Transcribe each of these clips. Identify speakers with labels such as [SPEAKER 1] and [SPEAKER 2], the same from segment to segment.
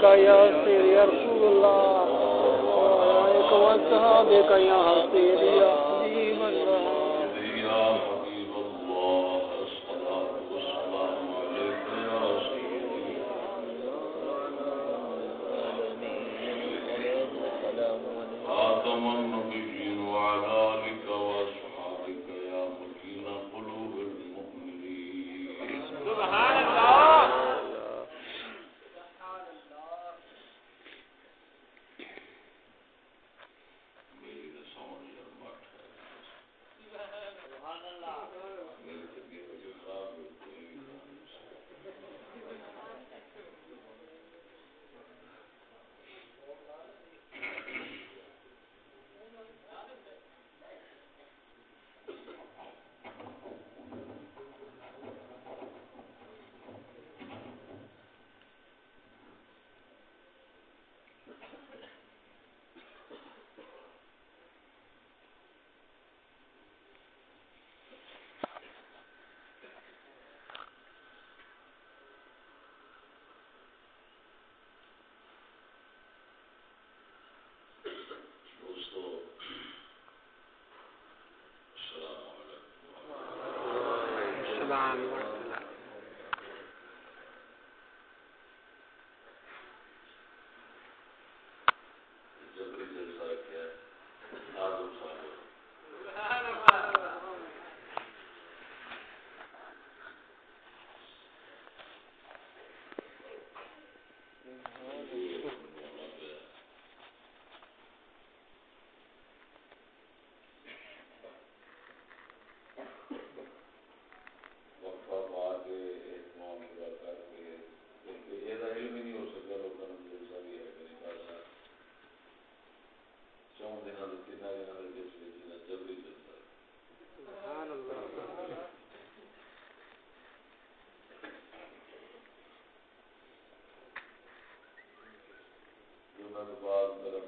[SPEAKER 1] Jaya Amazon. سنت بعد میرا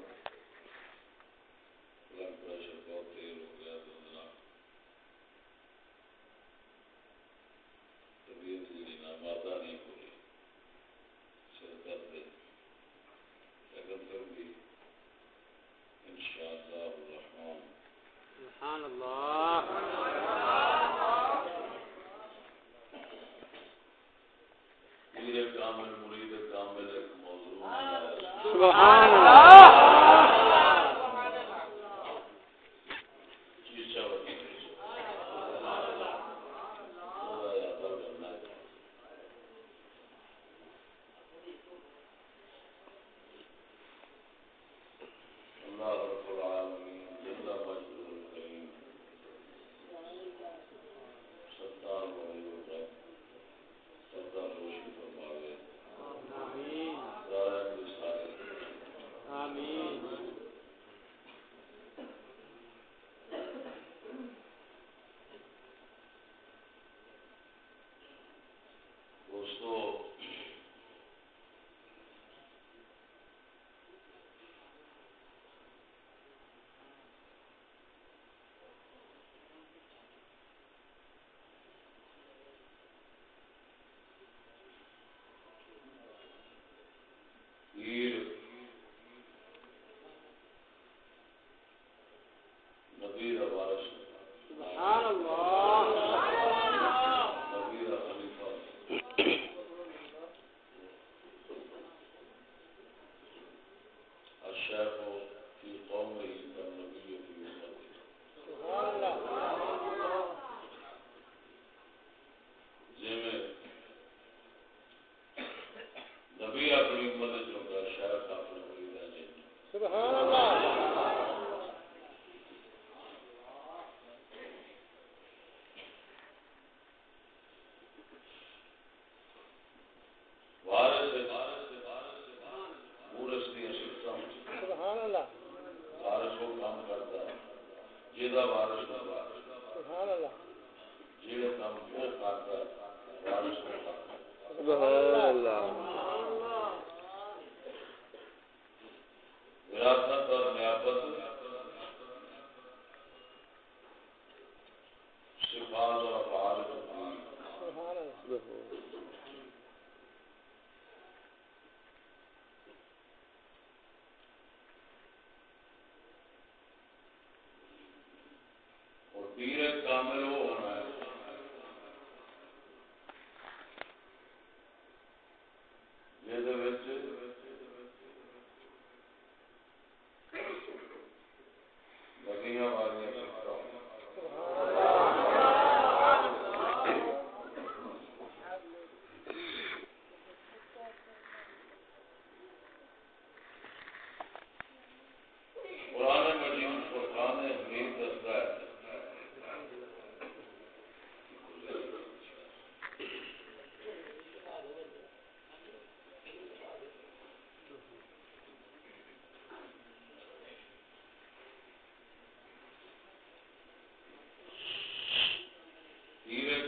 [SPEAKER 1] تیرت کامل وہ ہونا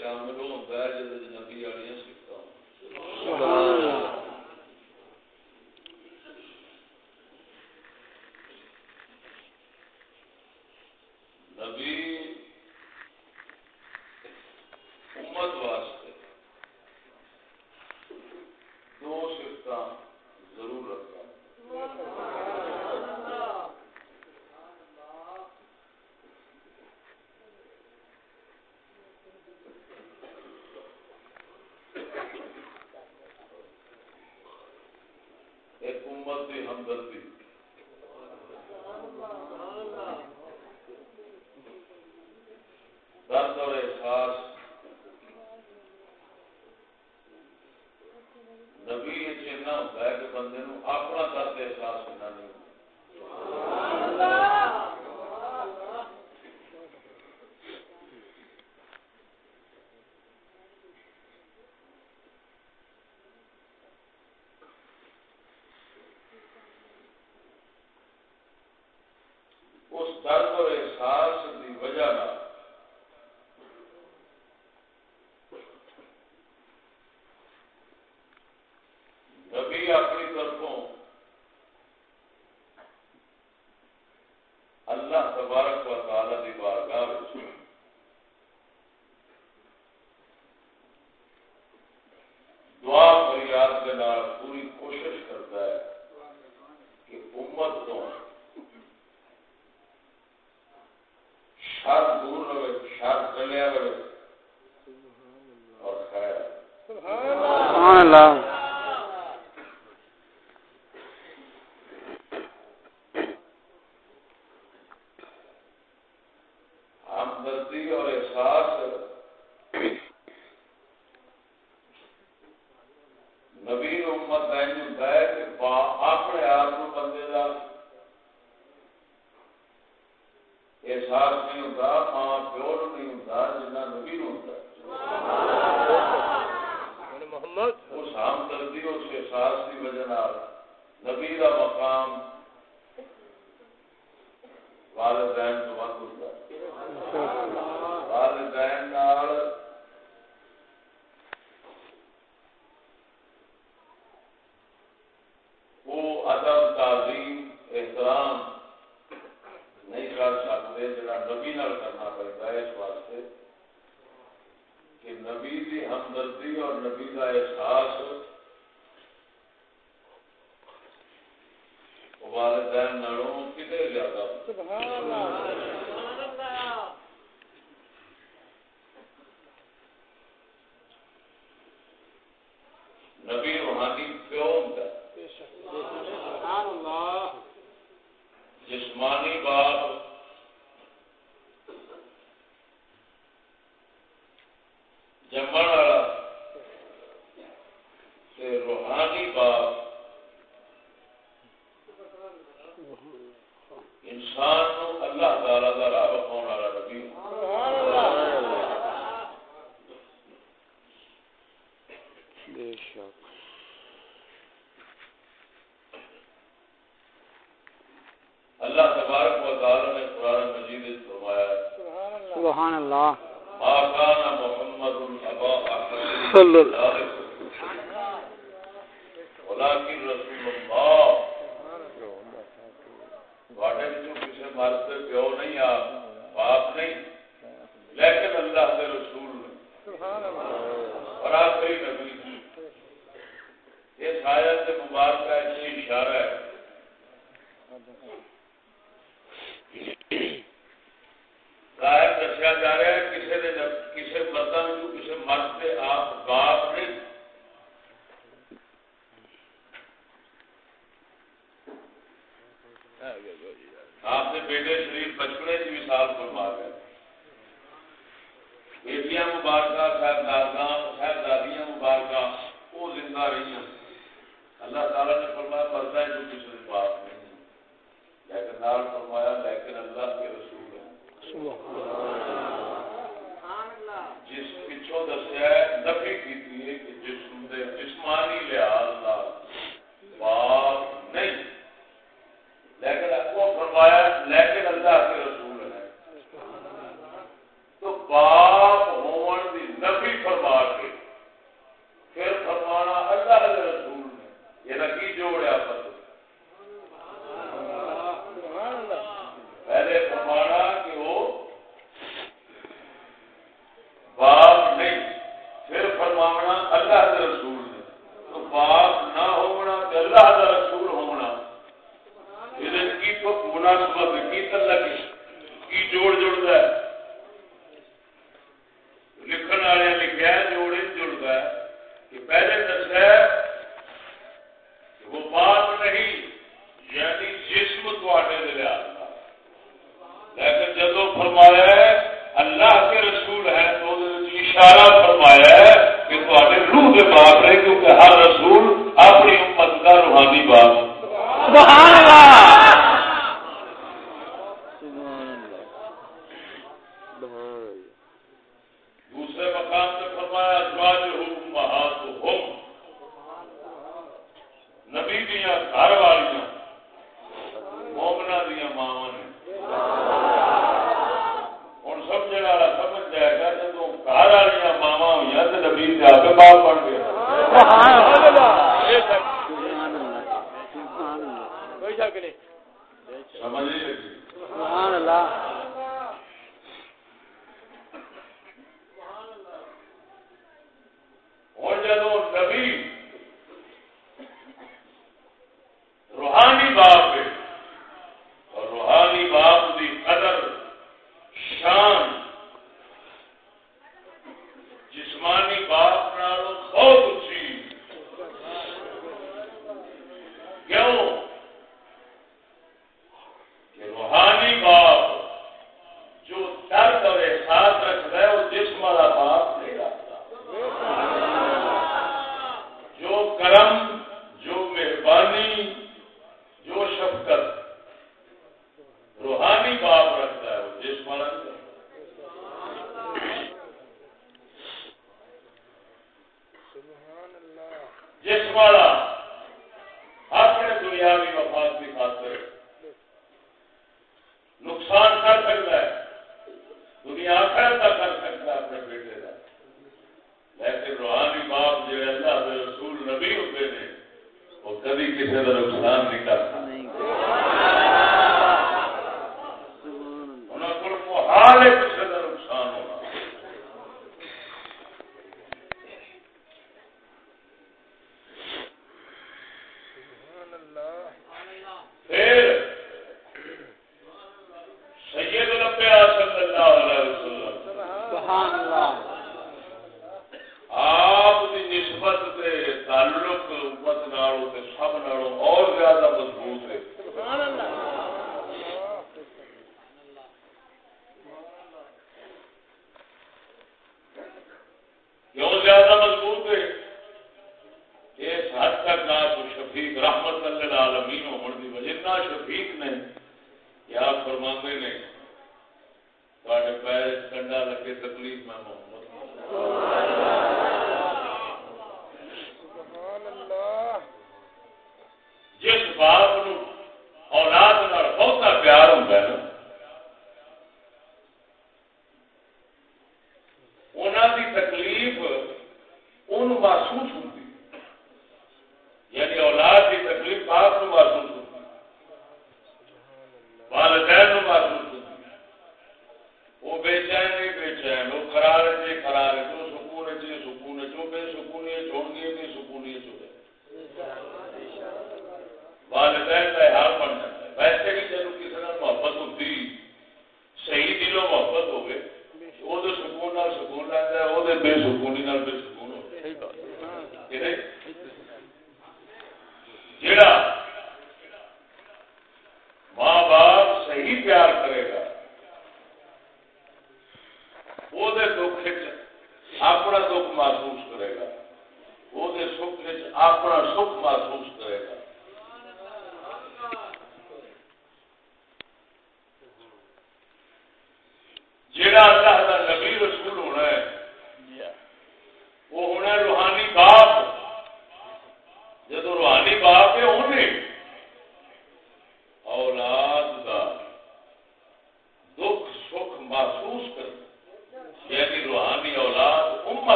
[SPEAKER 1] کامل ہوتا ہے جب نبی والی ہمدردی اس درد اور احساس کی وجہ نبی روحانی پیو ہوں جسمانی بات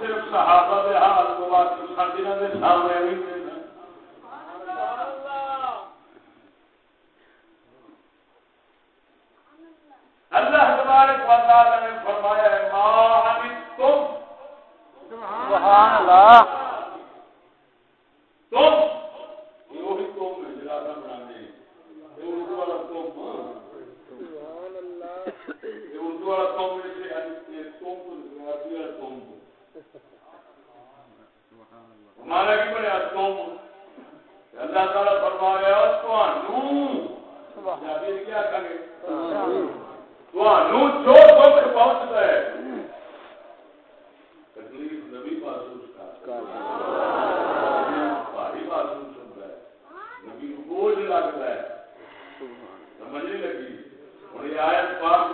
[SPEAKER 1] صرف صحابہ دے حال کو باقی ساڈے نال سامنے نہیں اللہ تبارک و تعالی نے فرمایا ہے ما حمدتم سبحان اللہ تم۔ یہ قوم ہے جلاتا بنانے یہ اردو والا قوم سبحان اللہ یہ اردو والا قوم نے ہمارا کی اللہ تعالیٰ فرما رہے کیا کرے جو پہنچتا ہے تکلیف نبی محسوس بھاری محسوس ہوتا ہے۔ نبی کو بوجھ لگتا ہے۔ سمجھنے لگی۔ یہ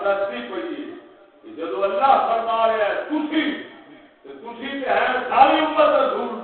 [SPEAKER 1] دستی پڑی جب اللہ فرما رہا ہے تھی تو ہے ساری امت رسول۔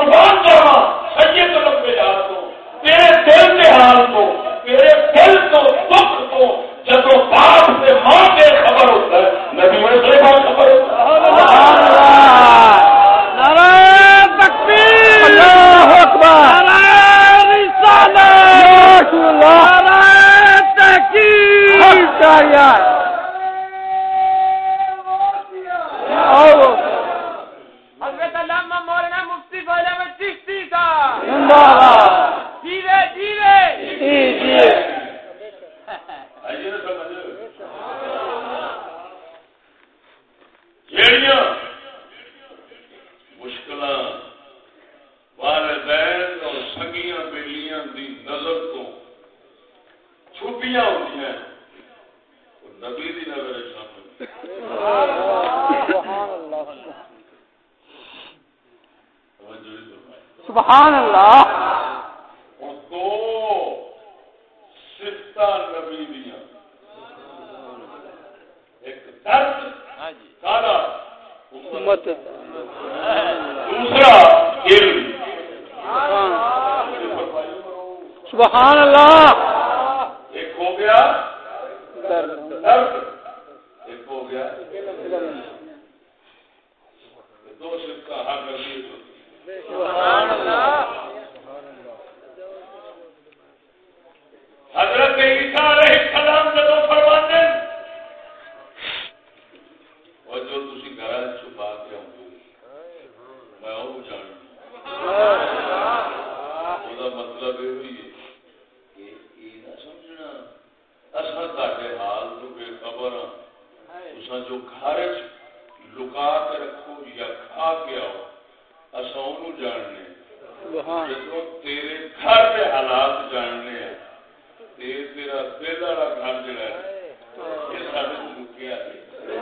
[SPEAKER 1] Por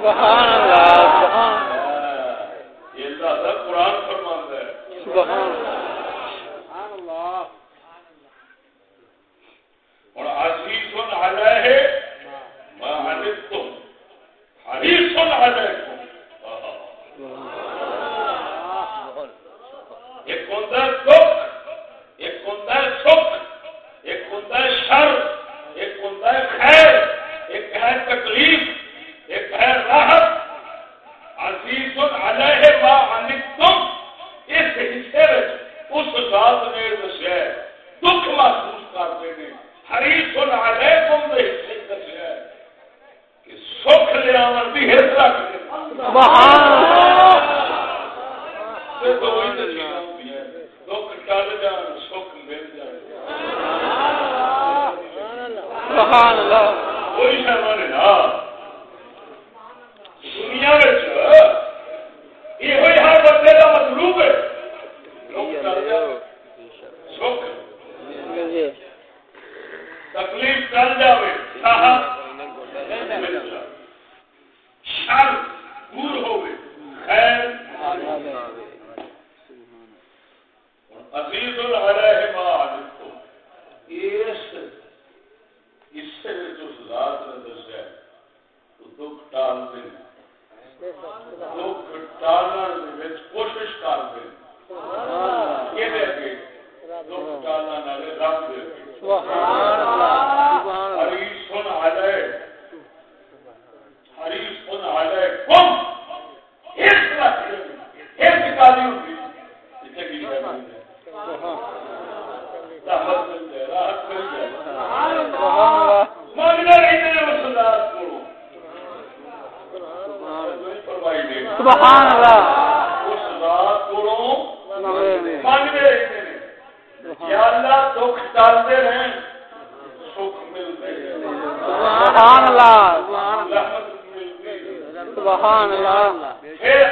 [SPEAKER 2] سبحان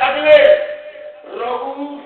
[SPEAKER 1] اگلے رغوف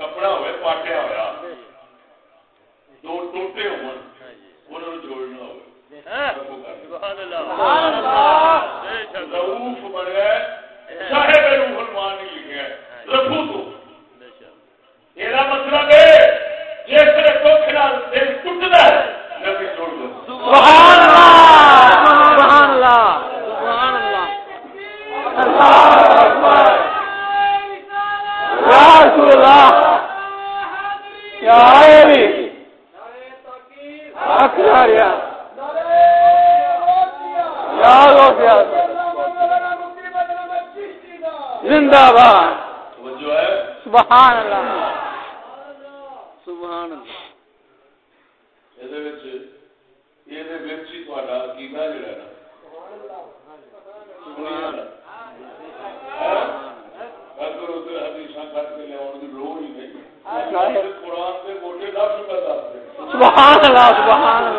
[SPEAKER 1] کپڑا ہوئے پاٹیا ہوا دو ٹوٹے
[SPEAKER 2] ہو ہوف
[SPEAKER 1] بن گئے صاحب مسلمان نہیں لکھا ہے تو یہ مطلب ہے جس طرح دکھ نال دل ٹوٹتا ہے
[SPEAKER 2] اللہ اللہ اللہ اللہ زندہ باد۔ سبحان اللہ۔ سبحان
[SPEAKER 1] کر کے لیا ہی نہیں
[SPEAKER 2] سبحان اللہ
[SPEAKER 1] سبحان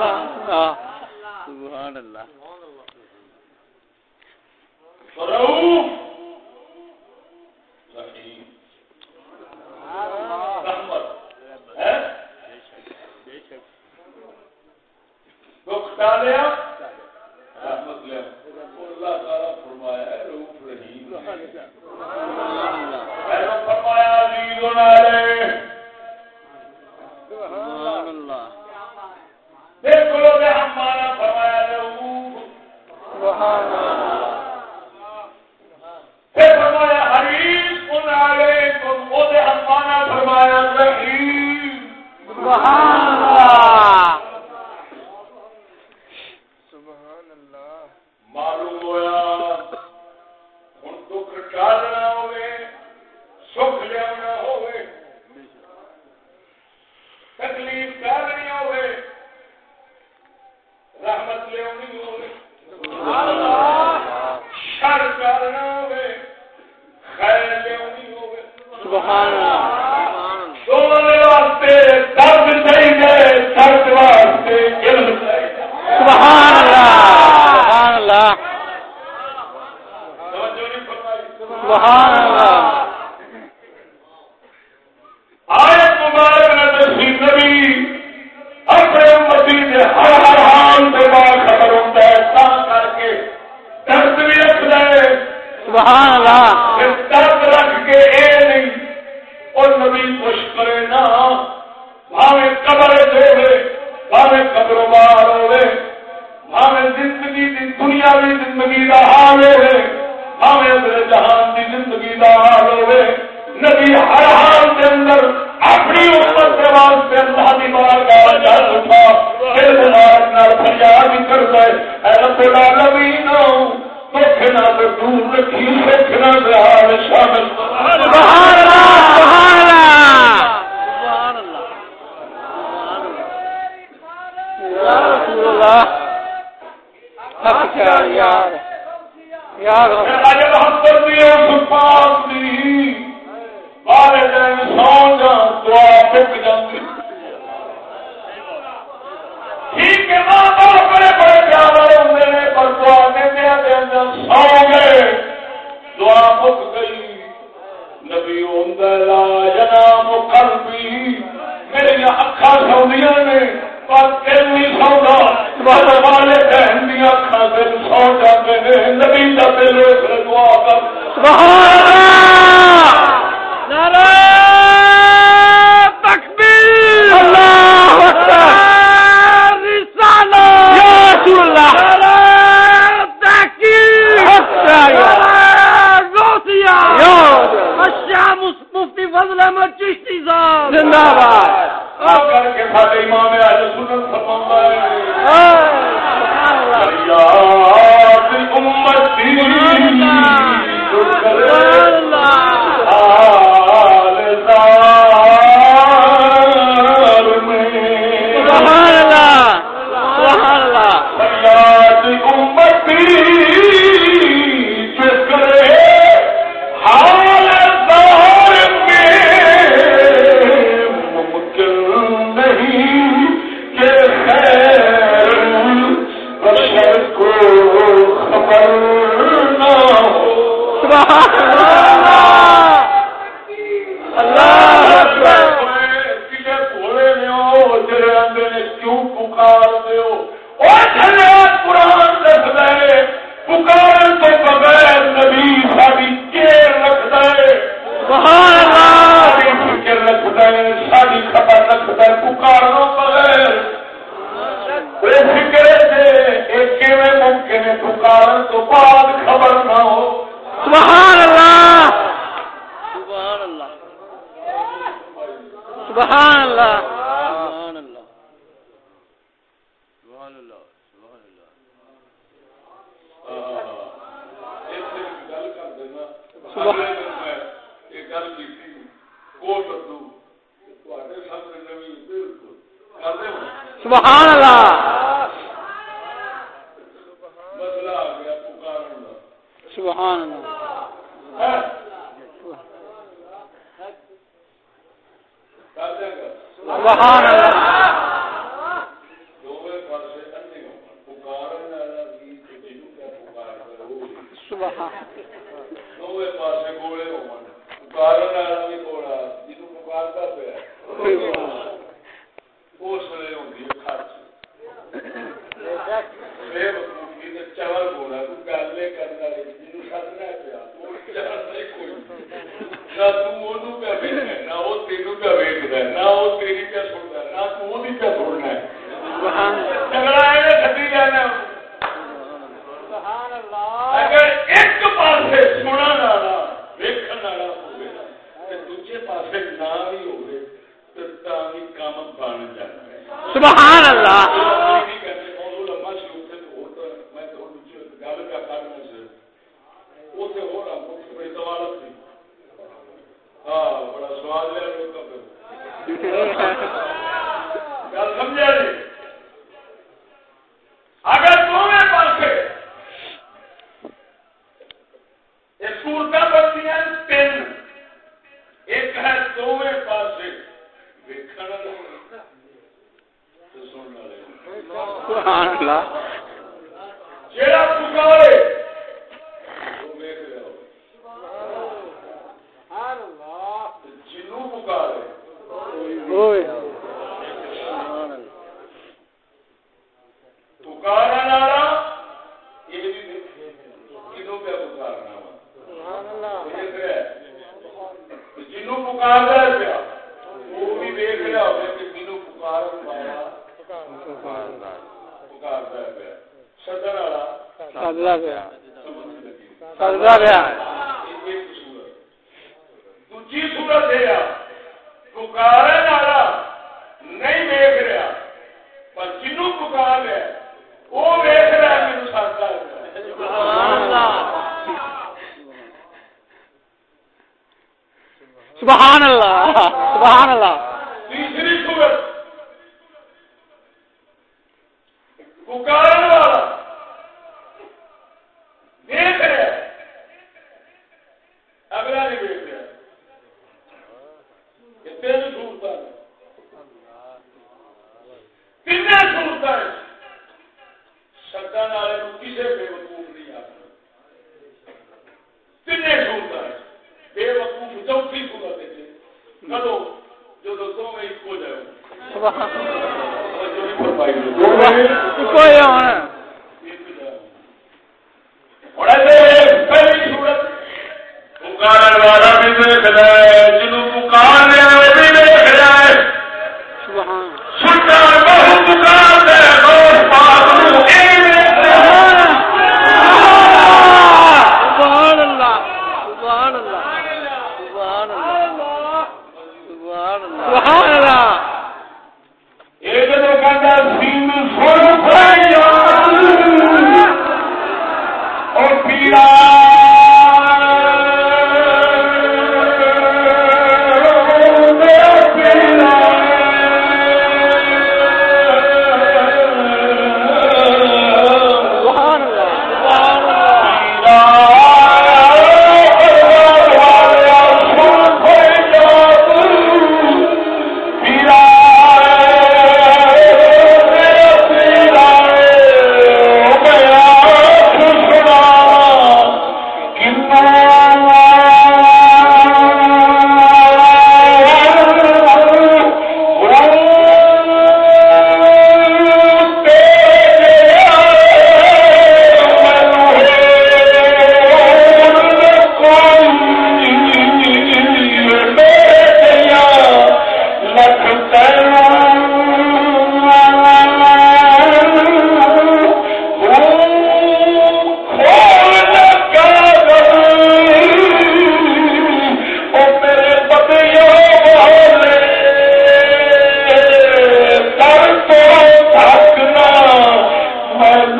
[SPEAKER 1] اندر جہان دی زندگی دا حال ہوئے نبی ہر حال کے اندر اپنی امت کے واسطے اللہ دی بارگاہ جا اٹھا پھر مبارک نال فریاد کرتا ہے اے رب العالمین دکھ نہ تو دور رکھی حال شامل۔
[SPEAKER 2] سبحان اللہ۔ سبحان اللہ۔ سبحان اللہ۔ یا رسول اللہ۔ حق کیا یار یا رب
[SPEAKER 1] اج محبت دی اس سو دعا پک ٹھیک ہے، ماں باپ بڑے بڑے پیارے پر دعا دیندے دے اندر سو گئے۔ دعا مک گئی۔ نبی ہوندا لا جنام قلبی۔ میری اکھاں سوندیاں نے۔ پر سوندا بس والے بہن دی اکھاں دل سو جاندے نے نبی دا دل اس دعا کر
[SPEAKER 2] سبحان اللہ نعرہ تکبیر اللہ اکبر رسالہ یا رسول اللہ نعرہ تحقیق حق کیا یار
[SPEAKER 3] غوثیہ
[SPEAKER 2] یا
[SPEAKER 3] الشام مفتی فضل احمد چشتی صاحب
[SPEAKER 2] زندہ باد
[SPEAKER 1] کر کے سارے امام اہل سنت فرماتا ہے۔ امتی۔ جو کرے Oh, my دوجے نہ بھی تاں بھی کام بن
[SPEAKER 2] سبحان اللہ
[SPEAKER 1] Então fico na TV. não eu sou uma escolha. Foi eu, né?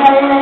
[SPEAKER 1] Amen.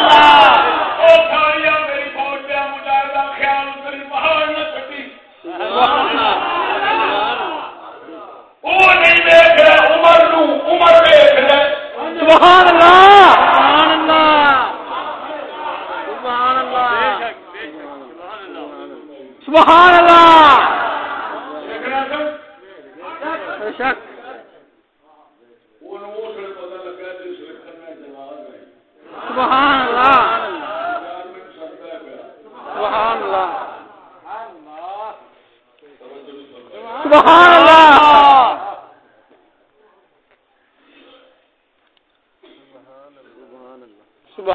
[SPEAKER 2] سبحان اللہ! سبحان اللہ! سبحان اللہ! سبحان اللہ!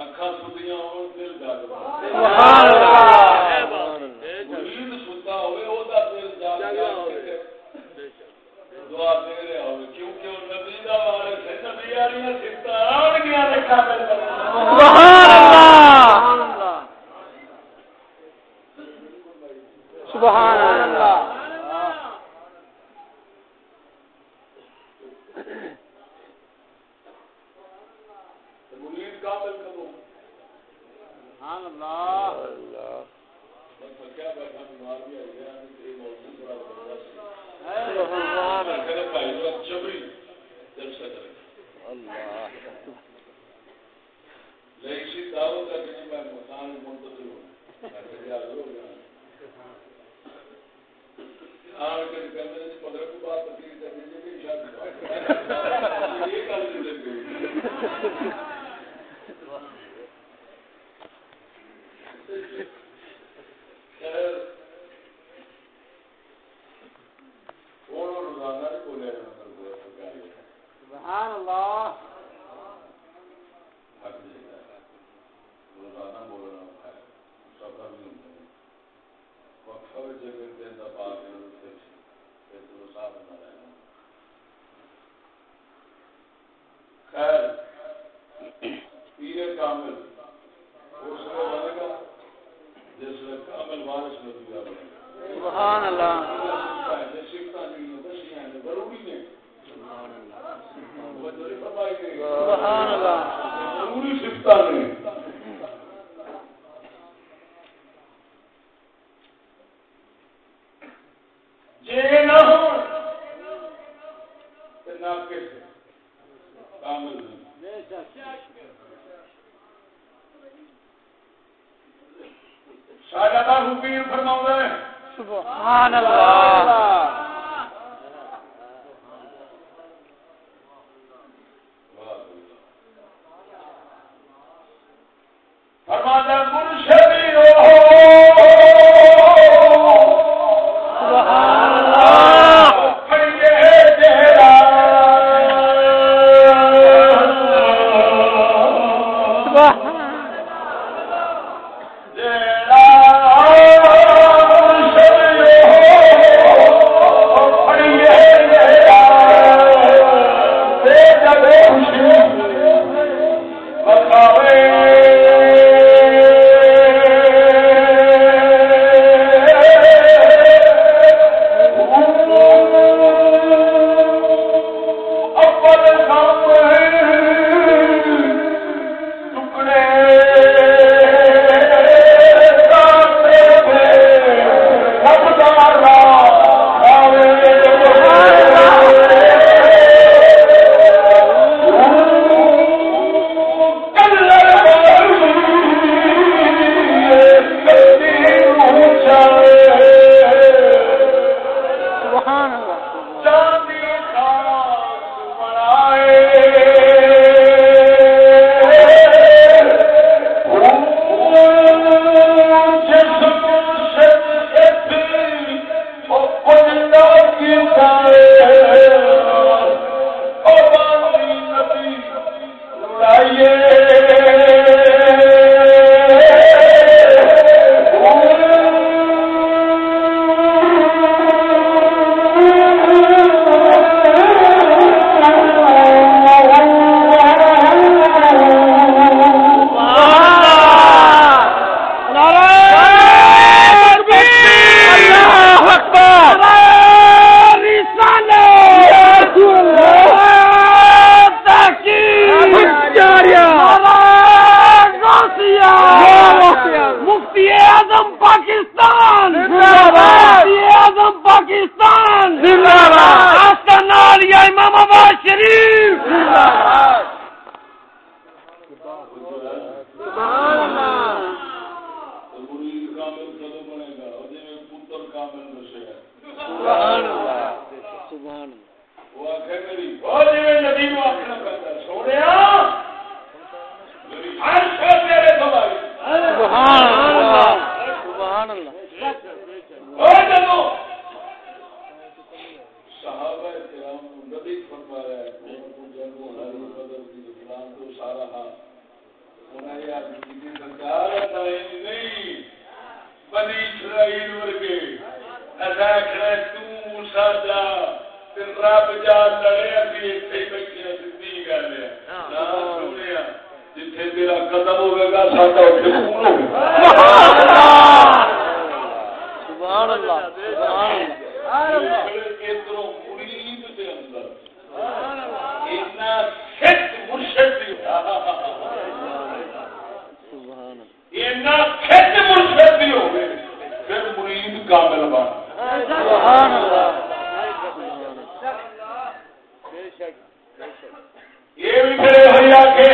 [SPEAKER 1] اکھا سدیاں ہو دل گل
[SPEAKER 2] سبحان اللہ
[SPEAKER 1] کامل۔ اس کو بنے گا جس میں کامل وارث میں دیا بنے
[SPEAKER 2] سبحان اللہ۔
[SPEAKER 1] ضروری نے
[SPEAKER 2] سبحان اللہ۔
[SPEAKER 1] ضروری سکتا نہیں۔
[SPEAKER 2] سبحان اللہ. سبحان اللہ. سبحان اللہ.
[SPEAKER 1] اتنا مرشد دی
[SPEAKER 2] سبحان
[SPEAKER 1] اتنا سچ مرشد دی ہوے پھر مرید کامل بن.
[SPEAKER 2] سبحان اللہ.
[SPEAKER 1] بے شک بے شک
[SPEAKER 2] یہ بھی میرے ہریا کے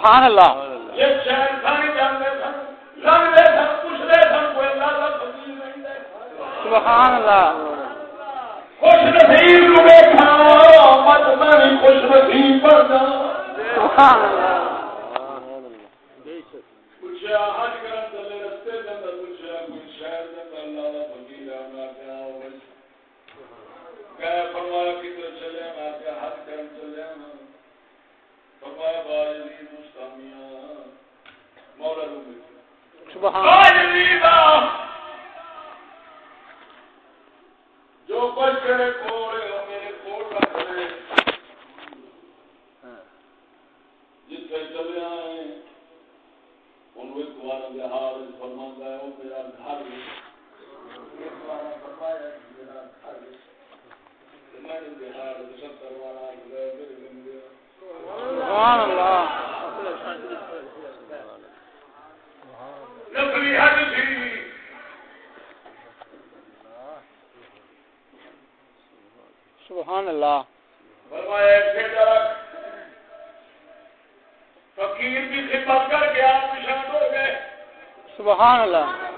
[SPEAKER 1] سبحان اللہ۔
[SPEAKER 2] فقیر کی خدمت کر کے آپ مشہور ہو گئے۔
[SPEAKER 1] سبحان اللہ۔